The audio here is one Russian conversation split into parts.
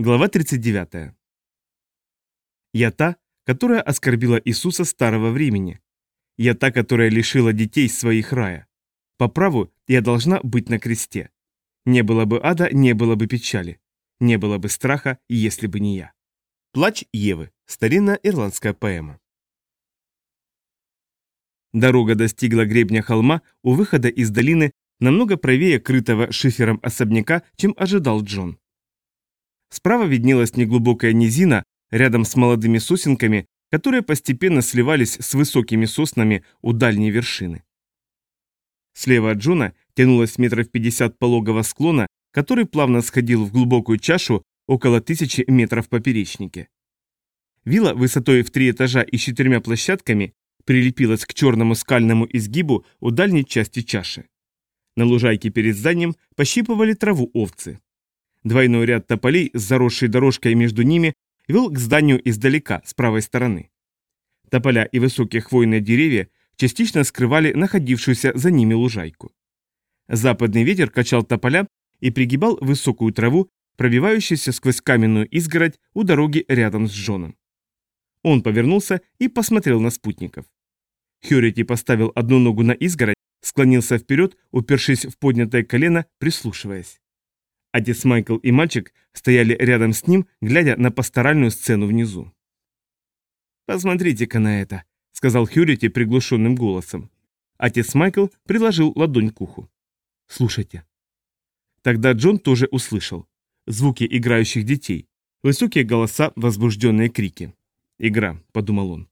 Глава 39. Я та, которая оскорбила Иисуса старого времени. Я та, которая лишила детей своих рая. По праву я должна быть на кресте. Не было бы ада, не было бы печали. Не было бы страха, если бы не я. Плач Евы. Старинная ирландская поэма. Дорога достигла гребня холма у выхода из долины намного правее крытого шифером особняка, чем ожидал Джон. Справа виднелась неглубокая низина рядом с молодыми сосенками, которые постепенно сливались с высокими соснами у дальней вершины. Слева от Джона тянулась метров пятьдесят пологого склона, который плавно сходил в глубокую чашу около тысячи метров поперечнике. Вилла высотой в три этажа и четырьмя площадками прилепилась к черному скальному изгибу у дальней части чаши. На лужайке перед зданием пощипывали траву овцы. Двойной ряд тополей с заросшей дорожкой между ними вел к зданию издалека, с правой стороны. Тополя и высокие хвойные деревья частично скрывали находившуюся за ними лужайку. Западный ветер качал тополя и пригибал высокую траву, пробивающуюся сквозь каменную изгородь у дороги рядом с Джоном. Он повернулся и посмотрел на спутников. Хьюрити поставил одну ногу на изгородь, склонился вперед, упершись в поднятое колено, прислушиваясь. Отец Майкл и мальчик стояли рядом с ним, глядя на пасторальную сцену внизу. «Посмотрите-ка на это», — сказал Хьюрити приглушенным голосом. Отец Майкл приложил ладонь к уху. «Слушайте». Тогда Джон тоже услышал. Звуки играющих детей, высокие голоса, возбужденные крики. «Игра», — подумал он.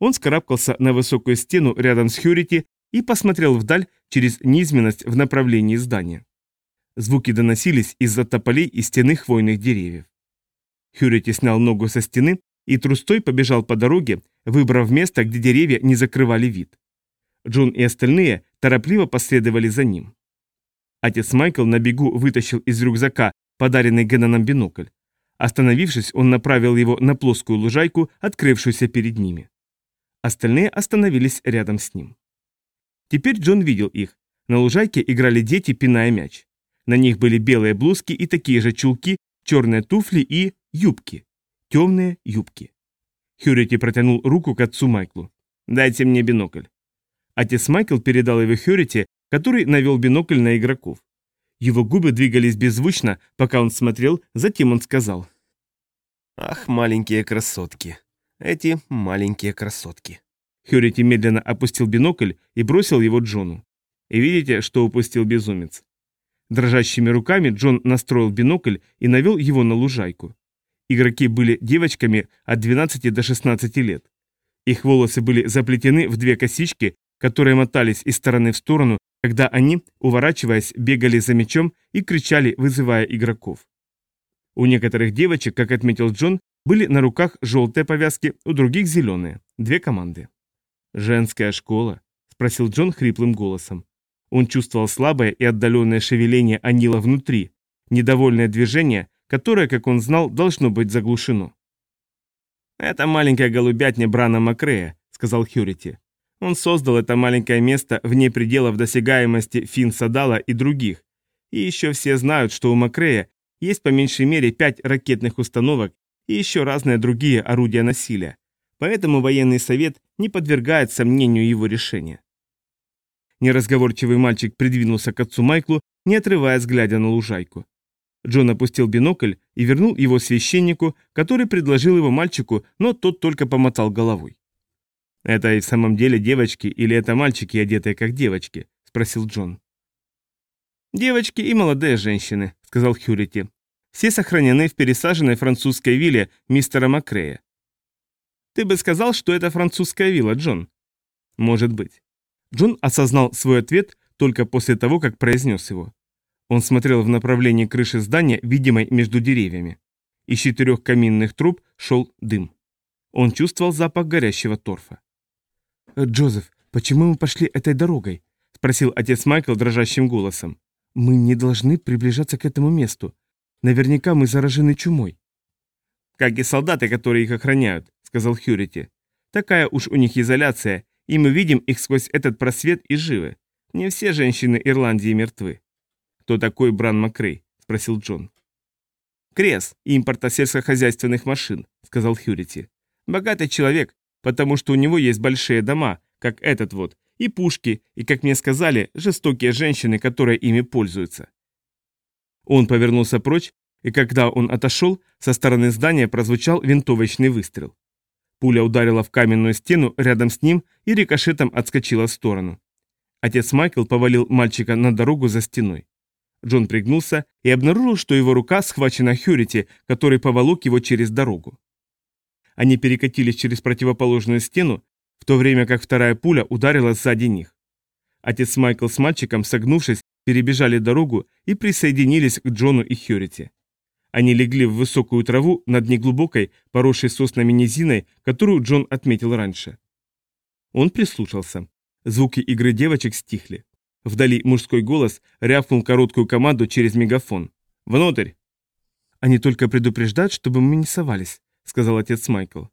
Он скарабкался на высокую стену рядом с Хьюрити и посмотрел вдаль через низменность в направлении здания. Звуки доносились из-за тополей и стены хвойных деревьев. Хьюрити снял ногу со стены и трустой побежал по дороге, выбрав место, где деревья не закрывали вид. Джон и остальные торопливо последовали за ним. Отец Майкл на бегу вытащил из рюкзака подаренный Генноном бинокль. Остановившись, он направил его на плоскую лужайку, открывшуюся перед ними. Остальные остановились рядом с ним. Теперь Джон видел их. На лужайке играли дети, пиная мяч. На них были белые блузки и такие же чулки, черные туфли и юбки. Темные юбки. Хьюрити протянул руку к отцу Майклу. «Дайте мне бинокль». Отец Майкл передал его Хьюрити, который навел бинокль на игроков. Его губы двигались беззвучно, пока он смотрел, затем он сказал. «Ах, маленькие красотки. Эти маленькие красотки». Хьюрити медленно опустил бинокль и бросил его Джону. И видите, что упустил безумец? Дрожащими руками Джон настроил бинокль и навел его на лужайку. Игроки были девочками от 12 до 16 лет. Их волосы были заплетены в две косички, которые мотались из стороны в сторону, когда они, уворачиваясь, бегали за мячом и кричали, вызывая игроков. У некоторых девочек, как отметил Джон, были на руках желтые повязки, у других зеленые. Две команды. «Женская школа?» – спросил Джон хриплым голосом. Он чувствовал слабое и отдаленное шевеление Анила внутри, недовольное движение, которое, как он знал, должно быть заглушено. «Это маленькая голубятня Брана Макрея», — сказал Хьюрити. «Он создал это маленькое место вне пределов досягаемости Фин Садала и других. И еще все знают, что у Макрея есть по меньшей мере пять ракетных установок и еще разные другие орудия насилия. Поэтому военный совет не подвергает сомнению его решения. Неразговорчивый мальчик придвинулся к отцу Майклу, не отрывая взгляда на лужайку. Джон опустил бинокль и вернул его священнику, который предложил его мальчику, но тот только помотал головой. «Это и в самом деле девочки или это мальчики, одетые как девочки?» – спросил Джон. «Девочки и молодые женщины», – сказал Хьюрити. «Все сохранены в пересаженной французской вилле мистера Макрея». «Ты бы сказал, что это французская вилла, Джон?» «Может быть. Джон осознал свой ответ только после того, как произнес его. Он смотрел в направлении крыши здания, видимой между деревьями. Из четырех каминных труб шел дым. Он чувствовал запах горящего торфа. «Э, «Джозеф, почему мы пошли этой дорогой?» – спросил отец Майкл дрожащим голосом. «Мы не должны приближаться к этому месту. Наверняка мы заражены чумой». «Как и солдаты, которые их охраняют», – сказал Хьюрити. «Такая уж у них изоляция, и мы видим их сквозь этот просвет и живы. Не все женщины Ирландии мертвы. «Кто такой Бран Макрей?» – спросил Джон. Крес, импорта сельскохозяйственных машин», — сказал Хьюрити. «Богатый человек, потому что у него есть большие дома, как этот вот, и пушки, и, как мне сказали, жестокие женщины, которые ими пользуются». Он повернулся прочь, и когда он отошел, со стороны здания прозвучал винтовочный выстрел. Пуля ударила в каменную стену рядом с ним и рикошетом отскочила в сторону. Отец Майкл повалил мальчика на дорогу за стеной. Джон пригнулся и обнаружил, что его рука схвачена Хьюрити, который поволок его через дорогу. Они перекатились через противоположную стену, в то время как вторая пуля ударила сзади них. Отец Майкл с мальчиком, согнувшись, перебежали дорогу и присоединились к Джону и Хьюрити. Они легли в высокую траву над неглубокой, поросшей соснами низиной, которую Джон отметил раньше. Он прислушался. Звуки игры девочек стихли. Вдали мужской голос рявкнул короткую команду через мегафон. «Внутрь!» «Они только предупреждают, чтобы мы не совались», — сказал отец Майкл.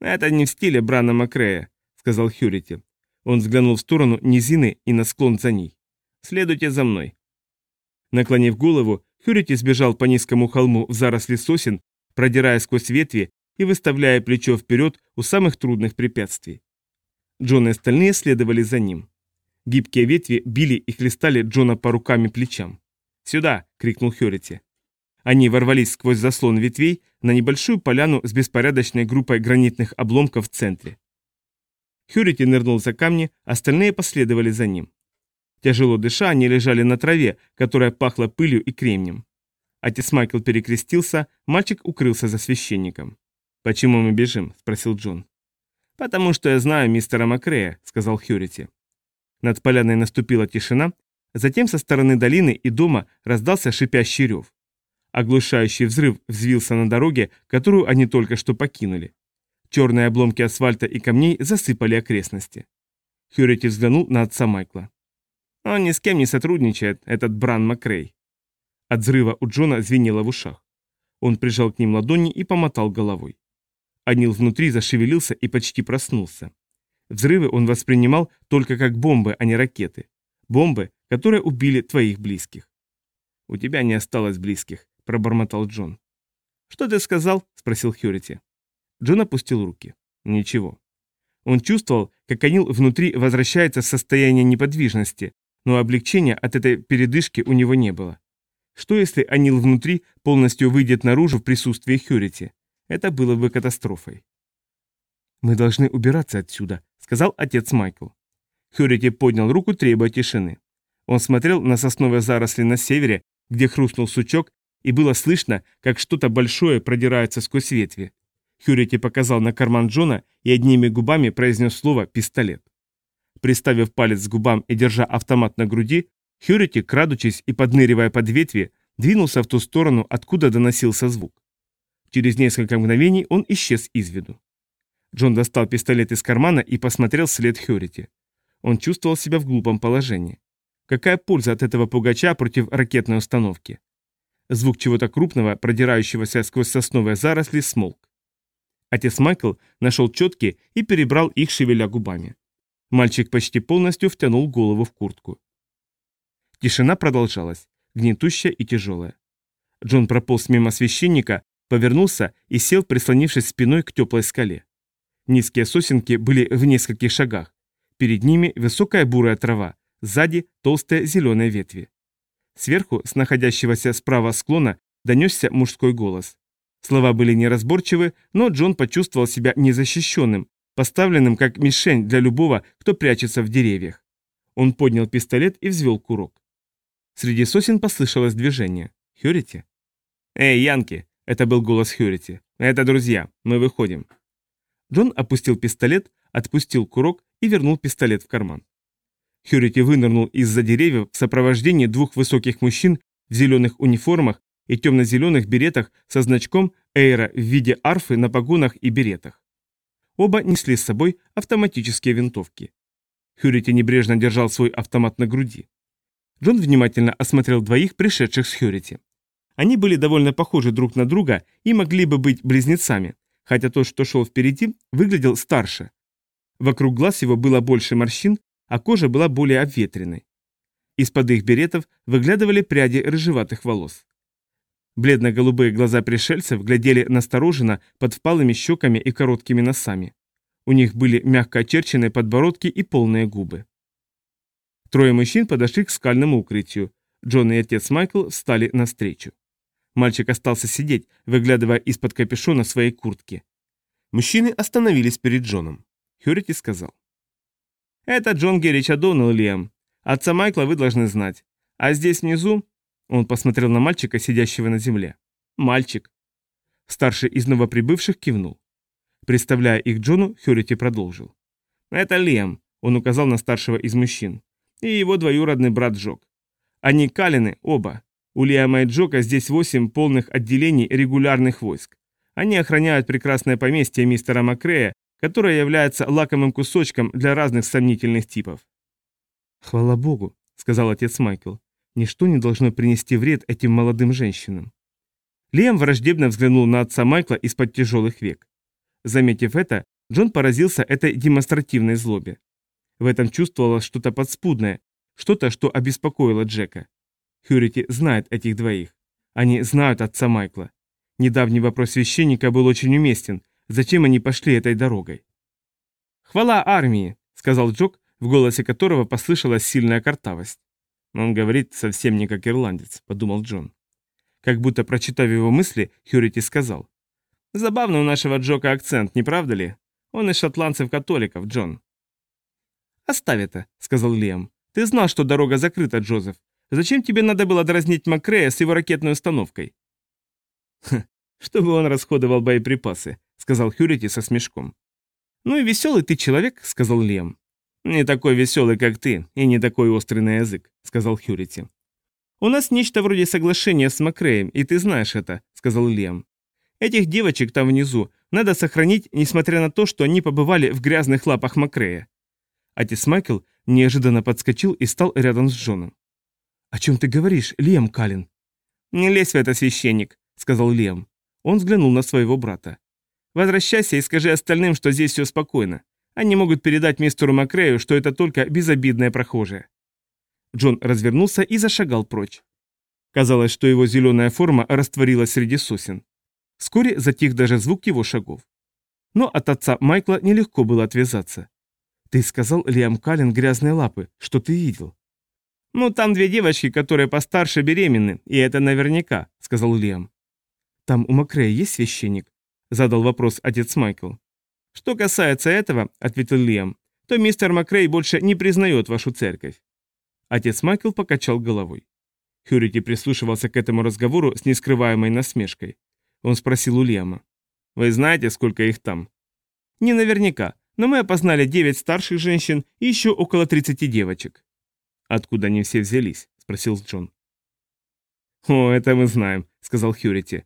«Это не в стиле Брана Макрея», — сказал Хьюрити. Он взглянул в сторону низины и на склон за ней. «Следуйте за мной». Наклонив голову, Хьюрити сбежал по низкому холму в заросли сосен, продирая сквозь ветви и выставляя плечо вперед у самых трудных препятствий. Джон и остальные следовали за ним. Гибкие ветви били и хлестали Джона по рукам и плечам. «Сюда!» — крикнул Хьюрити. Они ворвались сквозь заслон ветвей на небольшую поляну с беспорядочной группой гранитных обломков в центре. Хьюрити нырнул за камни, остальные последовали за ним. Тяжело дыша, они лежали на траве, которая пахла пылью и кремнем. Отец Майкл перекрестился, мальчик укрылся за священником. «Почему мы бежим?» – спросил Джон. «Потому что я знаю мистера Макрея», – сказал Хьюрити. Над поляной наступила тишина, затем со стороны долины и дома раздался шипящий рев. Оглушающий взрыв взвился на дороге, которую они только что покинули. Черные обломки асфальта и камней засыпали окрестности. Хьюрити взглянул на отца Майкла. Он ни с кем не сотрудничает, этот Бран Макрей. От взрыва у Джона звенело в ушах. Он прижал к ним ладони и помотал головой. Анил внутри зашевелился и почти проснулся. Взрывы он воспринимал только как бомбы, а не ракеты. Бомбы, которые убили твоих близких. «У тебя не осталось близких», — пробормотал Джон. «Что ты сказал?» — спросил Хьюрити. Джон опустил руки. «Ничего». Он чувствовал, как Анил внутри возвращается в состояние неподвижности, но облегчения от этой передышки у него не было. Что если Анил внутри полностью выйдет наружу в присутствии Хьюрити? Это было бы катастрофой. «Мы должны убираться отсюда», — сказал отец Майкл. Хьюрити поднял руку, требуя тишины. Он смотрел на сосновые заросли на севере, где хрустнул сучок, и было слышно, как что-то большое продирается сквозь ветви. Хьюрити показал на карман Джона и одними губами произнес слово «пистолет». Приставив палец к губам и держа автомат на груди, Хьюрити, крадучись и подныривая под ветви, двинулся в ту сторону, откуда доносился звук. Через несколько мгновений он исчез из виду. Джон достал пистолет из кармана и посмотрел вслед Хьюрити. Он чувствовал себя в глупом положении. Какая польза от этого пугача против ракетной установки? Звук чего-то крупного, продирающегося сквозь сосновые заросли, смолк. Отец Майкл нашел четки и перебрал их, шевеля губами. Мальчик почти полностью втянул голову в куртку. Тишина продолжалась, гнетущая и тяжелая. Джон прополз мимо священника, повернулся и сел, прислонившись спиной к теплой скале. Низкие сосенки были в нескольких шагах. Перед ними высокая бурая трава, сзади толстые зеленые ветви. Сверху, с находящегося справа склона, донесся мужской голос. Слова были неразборчивы, но Джон почувствовал себя незащищенным, поставленным как мишень для любого, кто прячется в деревьях. Он поднял пистолет и взвел курок. Среди сосен послышалось движение. «Хьюрити?» «Эй, Янки!» — это был голос Хьюрити. «Это друзья. Мы выходим». Джон опустил пистолет, отпустил курок и вернул пистолет в карман. Хьюрити вынырнул из-за деревьев в сопровождении двух высоких мужчин в зеленых униформах и темно-зеленых беретах со значком Эйра в виде арфы на погонах и беретах. Оба несли с собой автоматические винтовки. Хьюрити небрежно держал свой автомат на груди. Джон внимательно осмотрел двоих, пришедших с Хьюрити. Они были довольно похожи друг на друга и могли бы быть близнецами, хотя тот, что шел впереди, выглядел старше. Вокруг глаз его было больше морщин, а кожа была более обветренной. Из-под их беретов выглядывали пряди рыжеватых волос. Бледно-голубые глаза пришельцев глядели настороженно под впалыми щеками и короткими носами. У них были мягко очерченные подбородки и полные губы. Трое мужчин подошли к скальному укрытию. Джон и отец Майкл встали навстречу. Мальчик остался сидеть, выглядывая из-под капюшона своей куртки. Мужчины остановились перед Джоном. Хьюрити сказал. «Это Джон Геррич Адоннелл, Лиам. Отца Майкла вы должны знать. А здесь внизу...» Он посмотрел на мальчика, сидящего на земле. «Мальчик». Старший из новоприбывших кивнул. Представляя их Джону, Хьюрити продолжил. «Это Лиам», — он указал на старшего из мужчин, и его двоюродный брат Джок. Они Калины, оба. У Лиама и Джока здесь восемь полных отделений регулярных войск. Они охраняют прекрасное поместье мистера Макрея, которое является лакомым кусочком для разных сомнительных типов. «Хвала Богу», — сказал отец Майкл, — «ничто не должно принести вред этим молодым женщинам». Лиам враждебно взглянул на отца Майкла из-под тяжелых век. Заметив это, Джон поразился этой демонстративной злобе. В этом чувствовалось что-то подспудное, что-то, что обеспокоило Джека. Хьюрити знает этих двоих. Они знают отца Майкла. Недавний вопрос священника был очень уместен. Зачем они пошли этой дорогой? «Хвала армии!» — сказал Джок, в голосе которого послышалась сильная картавость. «Он говорит совсем не как ирландец», — подумал Джон. Как будто прочитав его мысли, Хьюрити сказал. «Забавно у нашего Джока акцент, не правда ли? Он из шотландцев-католиков, Джон». «Оставь это», — сказал Лиам. «Ты знал, что дорога закрыта, Джозеф. Зачем тебе надо было дразнить Макрея с его ракетной установкой?» «Чтобы он расходовал боеприпасы», — сказал Хьюрити со смешком. «Ну и веселый ты человек», — сказал Лем. «Не такой веселый, как ты, и не такой острый на язык», — сказал Хьюрити. «У нас нечто вроде соглашения с Макреем, и ты знаешь это», — сказал Лем. «Этих девочек там внизу надо сохранить, несмотря на то, что они побывали в грязных лапах Макрея». Отец Майкл неожиданно подскочил и стал рядом с Джоном. «О чем ты говоришь, Лем Каллен?» «Не лезь в это, священник», — сказал Лем. Он взглянул на своего брата. «Возвращайся и скажи остальным, что здесь все спокойно. Они могут передать мистеру Макрею, что это только безобидная прохожая». Джон развернулся и зашагал прочь. Казалось, что его зеленая форма растворилась среди сосен. Вскоре затих даже звук его шагов. Но от отца Майкла нелегко было отвязаться. «Ты сказал, Лиам Каллен, грязные лапы. Что ты видел?» «Ну, там две девочки, которые постарше беременны, и это наверняка», — сказал Лиам. «Там у Макрея есть священник?» – задал вопрос отец Майкл. «Что касается этого», – ответил Лиам, – «то мистер Макрей больше не признает вашу церковь». Отец Майкл покачал головой. Хьюрити прислушивался к этому разговору с нескрываемой насмешкой. Он спросил у Лиама. «Вы знаете, сколько их там?» «Не наверняка, но мы опознали девять старших женщин и еще около 30 девочек». «Откуда они все взялись?» – спросил Джон. «О, это мы знаем», – сказал Хьюрити.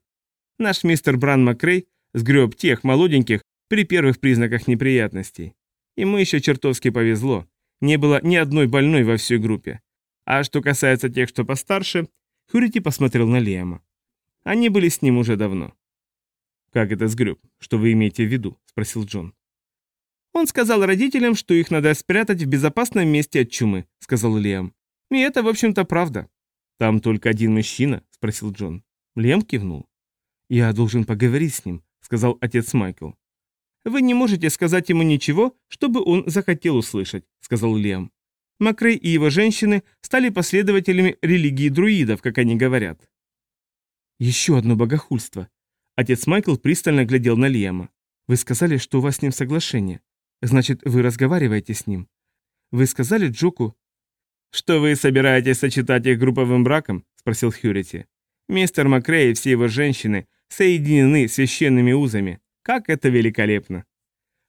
Наш мистер Бран Макрей сгреб тех молоденьких при первых признаках неприятностей. Ему еще чертовски повезло. Не было ни одной больной во всей группе. А что касается тех, что постарше, Хюрити посмотрел на Лиама. Они были с ним уже давно. «Как это сгреб? Что вы имеете в виду?» – спросил Джон. «Он сказал родителям, что их надо спрятать в безопасном месте от чумы», – сказал Лиам. «И это, в общем-то, правда». «Там только один мужчина?» – спросил Джон. Лиам кивнул. «Я должен поговорить с ним», — сказал отец Майкл. «Вы не можете сказать ему ничего, чтобы он захотел услышать», — сказал Лиам. Макрей и его женщины стали последователями религии друидов, как они говорят. «Еще одно богохульство». Отец Майкл пристально глядел на Лиама. «Вы сказали, что у вас с ним соглашение. Значит, вы разговариваете с ним. Вы сказали Джоку...» «Что вы собираетесь сочетать их групповым браком?» – спросил Хьюрити. «Мистер Макрей и все его женщины соединены священными узами. Как это великолепно!»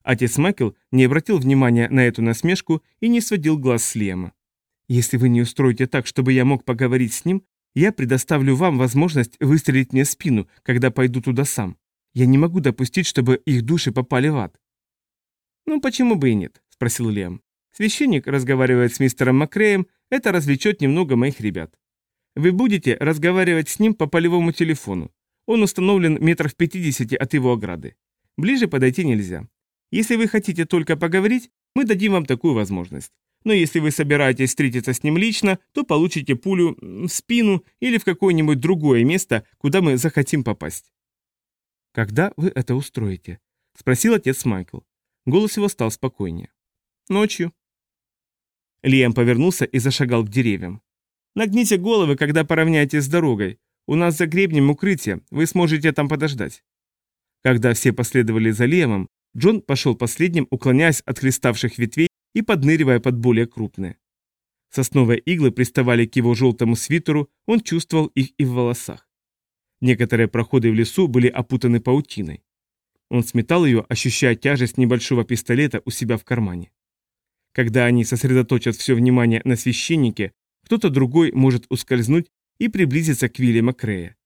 Отец Майкл не обратил внимания на эту насмешку и не сводил глаз с Лема. «Если вы не устроите так, чтобы я мог поговорить с ним, я предоставлю вам возможность выстрелить мне в спину, когда пойду туда сам. Я не могу допустить, чтобы их души попали в ад». «Ну почему бы и нет?» – спросил Лем. «Священник разговаривает с мистером Макреем, это развлечет немного моих ребят. Вы будете разговаривать с ним по полевому телефону. Он установлен метров 50 от его ограды. Ближе подойти нельзя. Если вы хотите только поговорить, мы дадим вам такую возможность. но если вы собираетесь встретиться с ним лично, то получите пулю в спину или в какое-нибудь другое место, куда мы захотим попасть. «Когда вы это устроите?» — спросил отец Майкл. Голос его стал спокойнее. «Ночью». Лиам повернулся и зашагал к деревьям. «Нагните головы, когда поравняетесь с дорогой. У нас за гребнем укрытие, вы сможете там подождать». Когда все последовали за Лиамом, Джон пошел последним, уклоняясь от хлеставших ветвей и подныривая под более крупные. Сосновые иглы приставали к его желтому свитеру, он чувствовал их и в волосах. Некоторые проходы в лесу были опутаны паутиной. Он сметал ее, ощущая тяжесть небольшого пистолета у себя в кармане. Когда они сосредоточат все внимание на священнике, кто-то другой может ускользнуть и приблизиться к Вилли Макрея.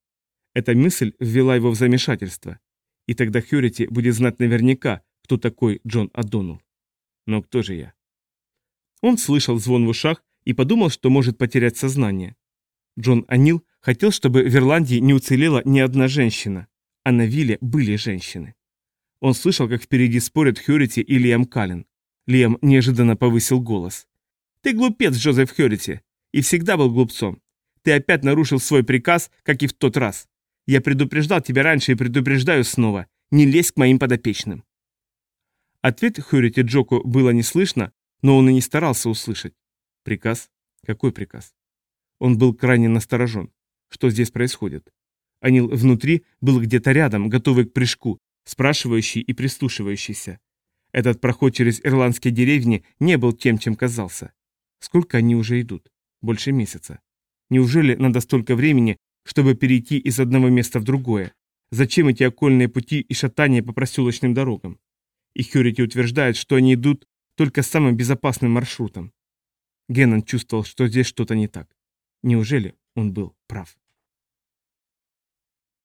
Эта мысль ввела его в замешательство. И тогда Хьюрити будет знать наверняка, кто такой Джон Адонул. Но кто же я? Он слышал звон в ушах и подумал, что может потерять сознание. Джон Анил хотел, чтобы в Ирландии не уцелела ни одна женщина, а на вилле были женщины. Он слышал, как впереди спорят Хьюрити и Лиам Каллен. Лиам неожиданно повысил голос. «Ты глупец, Джозеф Хьюрити, и всегда был глупцом. Ты опять нарушил свой приказ, как и в тот раз. Я предупреждал тебя раньше и предупреждаю снова. Не лезь к моим подопечным». Ответ Хьюрити Джоку было не слышно, но он и не старался услышать. Приказ? Какой приказ? Он был крайне насторожен. Что здесь происходит? Анил внутри был где-то рядом, готовый к прыжку, спрашивающий и прислушивающийся. Этот проход через ирландские деревни не был тем, чем казался. Сколько они уже идут? Больше месяца. Неужели надо столько времени, чтобы перейти из одного места в другое? Зачем эти окольные пути и шатания по проселочным дорогам? И Хьюрити утверждает, что они идут только самым безопасным маршрутом. Геннон чувствовал, что здесь что-то не так. Неужели он был прав?